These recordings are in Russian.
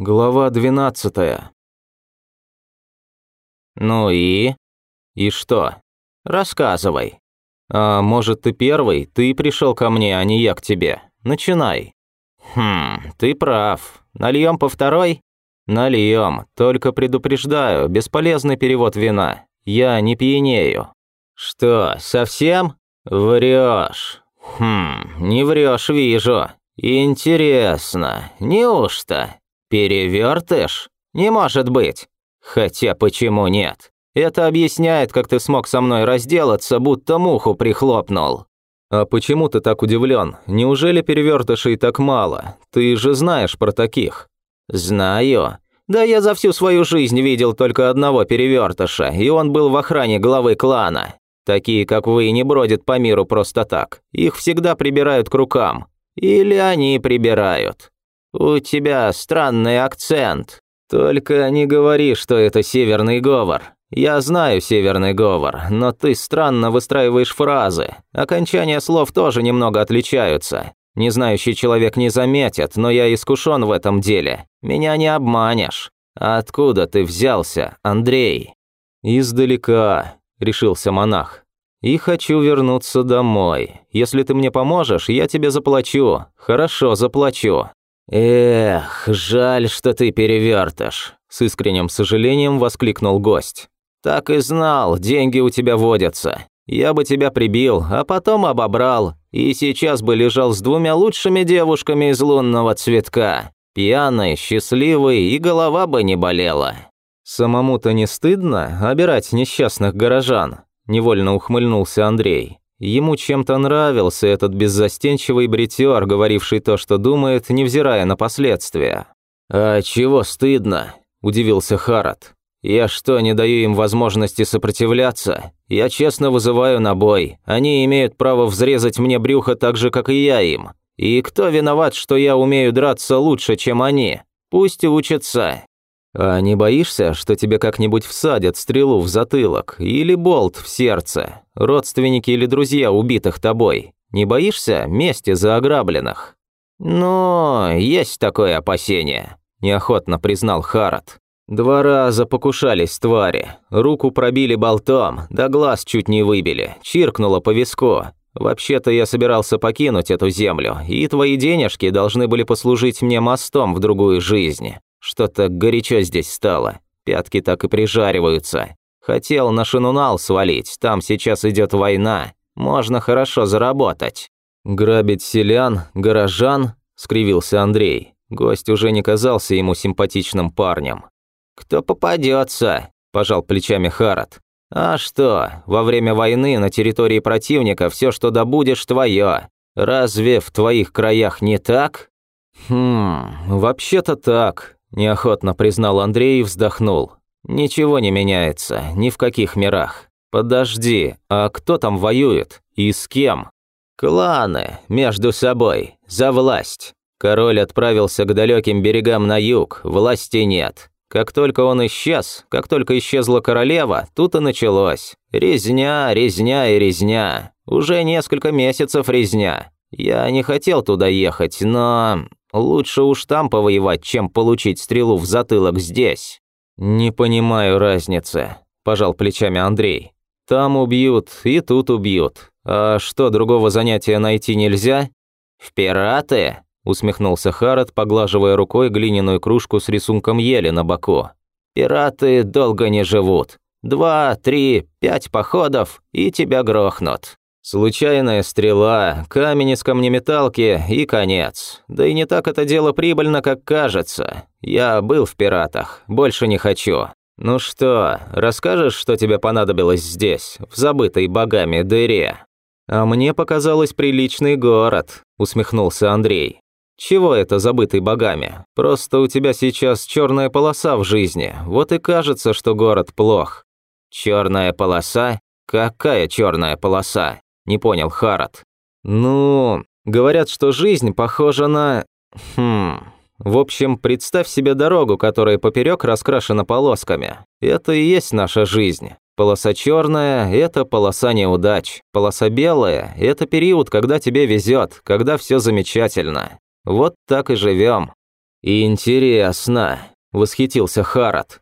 Глава двенадцатая. Ну и? И что? Рассказывай. А может, ты первый? Ты пришел ко мне, а не я к тебе. Начинай. Хм, ты прав. Нальем по второй? Нальем. Только предупреждаю, бесполезный перевод вина. Я не пьянею. Что, совсем? Врешь. Хм, не врешь, вижу. Интересно, неужто? «Перевертыш? Не может быть. Хотя почему нет? Это объясняет, как ты смог со мной разделаться, будто муху прихлопнул». «А почему ты так удивлен? Неужели перевертышей так мало? Ты же знаешь про таких». «Знаю. Да я за всю свою жизнь видел только одного перевертыша, и он был в охране главы клана. Такие, как вы, не бродят по миру просто так. Их всегда прибирают к рукам. Или они прибирают. «У тебя странный акцент. Только не говори, что это северный говор. Я знаю северный говор, но ты странно выстраиваешь фразы. Окончания слов тоже немного отличаются. Незнающий человек не заметит, но я искушен в этом деле. Меня не обманешь. Откуда ты взялся, Андрей?» «Издалека», – решился монах. «И хочу вернуться домой. Если ты мне поможешь, я тебе заплачу. Хорошо, заплачу. «Эх, жаль, что ты перевертыш», – с искренним сожалением воскликнул гость. «Так и знал, деньги у тебя водятся. Я бы тебя прибил, а потом обобрал, и сейчас бы лежал с двумя лучшими девушками из лунного цветка. Пьяный, счастливый, и голова бы не болела». «Самому-то не стыдно обирать несчастных горожан?» – невольно ухмыльнулся Андрей. Ему чем-то нравился этот беззастенчивый бритер, говоривший то, что думает, невзирая на последствия. «А чего стыдно?» – удивился Харат. «Я что, не даю им возможности сопротивляться? Я честно вызываю на бой. Они имеют право взрезать мне брюхо так же, как и я им. И кто виноват, что я умею драться лучше, чем они? Пусть учатся. «А не боишься, что тебе как-нибудь всадят стрелу в затылок или болт в сердце? Родственники или друзья убитых тобой? Не боишься мести за ограбленных?» «Ну, есть такое опасение», – неохотно признал Харат. «Два раза покушались твари. Руку пробили болтом, да глаз чуть не выбили, чиркнуло по виску. Вообще-то я собирался покинуть эту землю, и твои денежки должны были послужить мне мостом в другую жизнь. Что-то горячо здесь стало. Пятки так и прижариваются. Хотел на Шинунал свалить, там сейчас идет война. Можно хорошо заработать. Грабить селян, горожан, скривился Андрей. Гость уже не казался ему симпатичным парнем. Кто попадется, пожал плечами Харат. А что, во время войны на территории противника все, что добудешь, твое. Разве в твоих краях не так? Хм, вообще-то так, Неохотно признал Андрей и вздохнул. «Ничего не меняется, ни в каких мирах. Подожди, а кто там воюет? И с кем?» «Кланы, между собой, за власть. Король отправился к далеким берегам на юг, власти нет. Как только он исчез, как только исчезла королева, тут и началось. Резня, резня и резня. Уже несколько месяцев резня. Я не хотел туда ехать, но Лучше уж там повоевать, чем получить стрелу в затылок здесь». «Не понимаю разницы», – пожал плечами Андрей. «Там убьют и тут убьют. А что, другого занятия найти нельзя?» «В пираты?» – усмехнулся Харат, поглаживая рукой глиняную кружку с рисунком ели на боку. «Пираты долго не живут. Два, три, пять походов, и тебя грохнут. Случайная стрела, камень из камнеметалки и конец. Да и не так это дело прибыльно, как кажется. Я был в пиратах, больше не хочу. Ну что, расскажешь, что тебе понадобилось здесь, в забытой богами дыре? А мне показалось приличный город, усмехнулся Андрей. Чего это забытый богами? Просто у тебя сейчас черная полоса в жизни, вот и кажется, что город плох. Черная полоса? Какая черная полоса? Не понял Харат. «Ну, говорят, что жизнь похожа на... Хм... В общем, представь себе дорогу, которая поперек раскрашена полосками. Это и есть наша жизнь. Полоса черная – это полоса неудач. Полоса белая – это период, когда тебе везет, когда все замечательно. Вот так и живем. «Интересно», – восхитился Харат.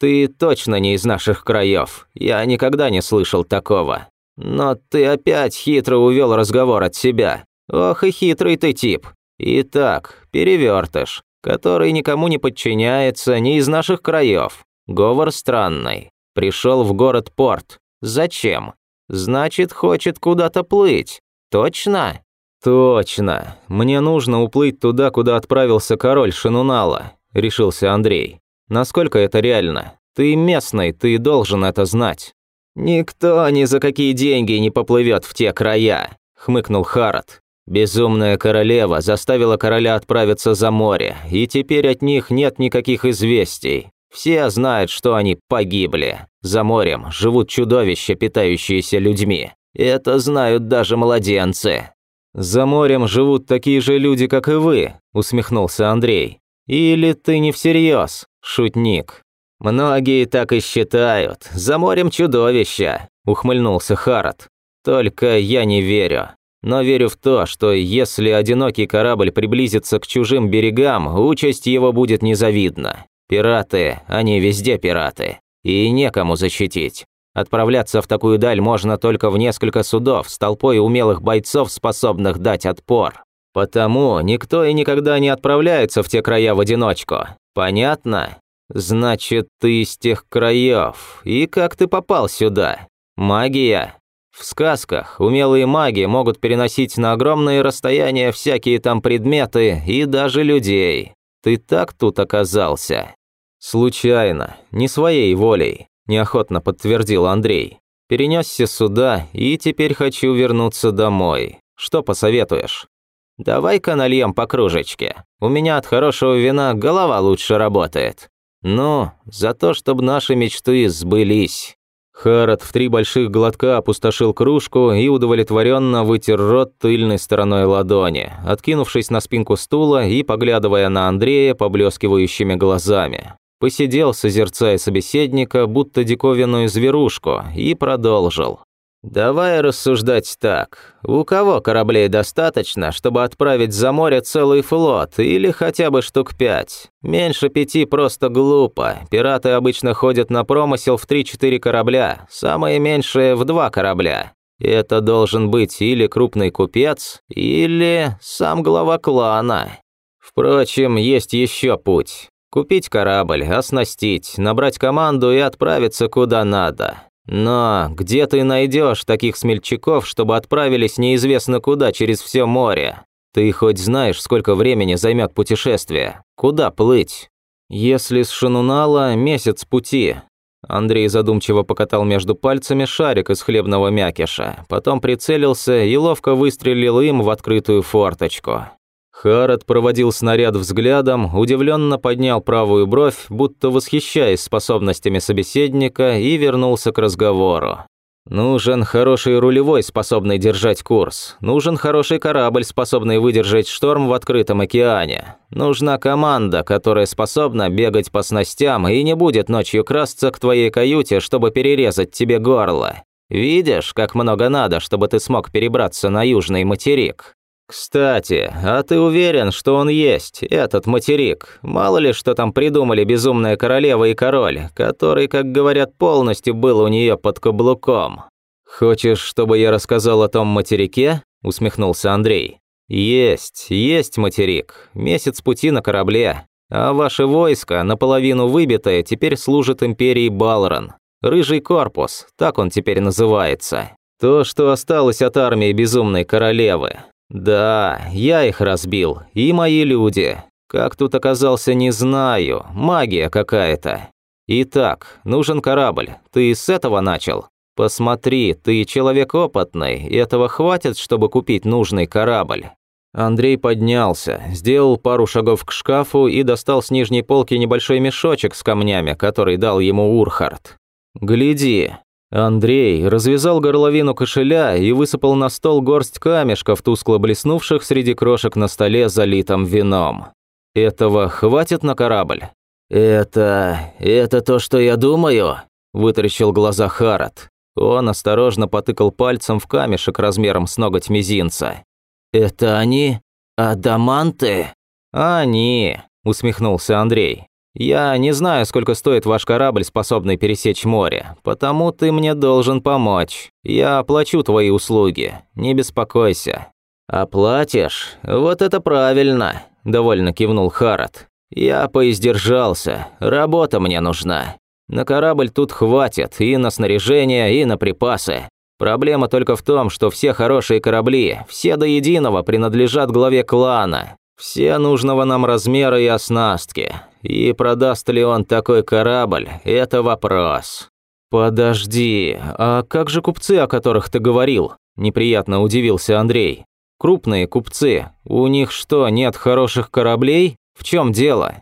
«Ты точно не из наших краев. Я никогда не слышал такого. Но ты опять хитро увел разговор от себя. Ох и хитрый ты тип. Итак, перевертыш, который никому не подчиняется, не из наших краев. Говор странный. Пришел в город-порт. Зачем? Значит, хочет куда-то плыть. Точно? Точно. Мне нужно уплыть туда, куда отправился король Шинунала, решился Андрей. Насколько это реально? Ты местный, ты должен это знать. Никто ни за какие деньги не поплывет в те края, хмыкнул Харат. Безумная королева заставила короля отправиться за море, и теперь от них нет никаких известий. Все знают, что они погибли. За морем живут чудовища, питающиеся людьми. Это знают даже младенцы. За морем живут такие же люди, как и вы, усмехнулся Андрей. Или ты не всерьез, шутник? Многие так и считают. За морем чудовища, ухмыльнулся Харат. Только я не верю. Но верю в то, что если одинокий корабль приблизится к чужим берегам, участь его будет незавидна. Пираты, они везде пираты. И некому защитить. Отправляться в такую даль можно только в несколько судов с толпой умелых бойцов, способных дать отпор. Потому никто и никогда не отправляется в те края в одиночку. Понятно? Значит, ты из тех краев. И как ты попал сюда? Магия? В сказках умелые маги могут переносить на огромные расстояния всякие там предметы и даже людей. Ты так тут оказался? «Случайно, не своей волей», – неохотно подтвердил Андрей. «Перенесся сюда и теперь хочу вернуться домой. Что посоветуешь?» «Давай-ка нальем по кружечке. У меня от хорошего вина голова лучше работает. Ну, за то, чтобы наши мечты сбылись». Харат в три больших глотка опустошил кружку и удовлетворенно вытер рот тыльной стороной ладони, откинувшись на спинку стула и поглядывая на Андрея поблескивающими глазами. Посидел, созерцая собеседника, будто диковинную зверушку, и продолжил. «Давай рассуждать так. У кого кораблей достаточно, чтобы отправить за море целый флот, или хотя бы штук пять? Меньше пяти просто глупо. Пираты обычно ходят на промысел в три-четыре корабля, самое меньшее в два корабля. Это должен быть или крупный купец, или сам глава клана. Впрочем, есть еще путь. Купить корабль, оснастить, набрать команду и отправиться куда надо. Но где ты найдешь таких смельчаков, чтобы отправились неизвестно куда через все море? Ты хоть знаешь, сколько времени займет путешествие? Куда плыть? Если с Шанунала месяц пути. Андрей задумчиво покатал между пальцами шарик из хлебного мякиша, потом прицелился и ловко выстрелил им в открытую форточку. Харат проводил снаряд взглядом, удивленно поднял правую бровь, будто восхищаясь способностями собеседника, и вернулся к разговору. Нужен хороший рулевой, способный держать курс. Нужен хороший корабль, способный выдержать шторм в открытом океане. Нужна команда, которая способна бегать по снастям и не будет ночью красться к твоей каюте, чтобы перерезать тебе горло. Видишь, как много надо, чтобы ты смог перебраться на южный материк? «Кстати, а ты уверен, что он есть, этот материк? Мало ли, что там придумали безумная королева и король, который, как говорят, полностью был у нее под каблуком. Хочешь, чтобы я рассказал о том материке?» – усмехнулся Андрей. «Есть, есть материк. Месяц пути на корабле. А ваше войско, наполовину выбитое, теперь служит империи Балрон. Рыжий корпус, так он теперь называется. То, что осталось от армии безумной королевы. «Да, я их разбил, и мои люди. Как тут оказался, не знаю, магия какая-то. Итак, нужен корабль, ты с этого начал? Посмотри, ты человек опытный, этого хватит, чтобы купить нужный корабль». Андрей поднялся, сделал пару шагов к шкафу и достал с нижней полки небольшой мешочек с камнями, который дал ему Урхард. «Гляди, Андрей развязал горловину кошеля и высыпал на стол горсть камешков, тускло блеснувших среди крошек на столе, залитом вином. «Этого хватит на корабль?» «Это... это то, что я думаю?» – вытаращил глаза Харат. Он осторожно потыкал пальцем в камешек размером с ноготь мизинца. «Это они? Адаманты?» «Они», – усмехнулся Андрей. «Я не знаю, сколько стоит ваш корабль, способный пересечь море, потому ты мне должен помочь. Я оплачу твои услуги, не беспокойся». «Оплатишь? Вот это правильно», – довольно кивнул Харат. «Я поиздержался, работа мне нужна. На корабль тут хватит и на снаряжение, и на припасы. Проблема только в том, что все хорошие корабли, все до единого принадлежат главе клана. Все нужного нам размера и оснастки. И продаст ли он такой корабль – это вопрос. «Подожди, а как же купцы, о которых ты говорил?» – неприятно удивился Андрей. «Крупные купцы. У них что, нет хороших кораблей? В чем дело?»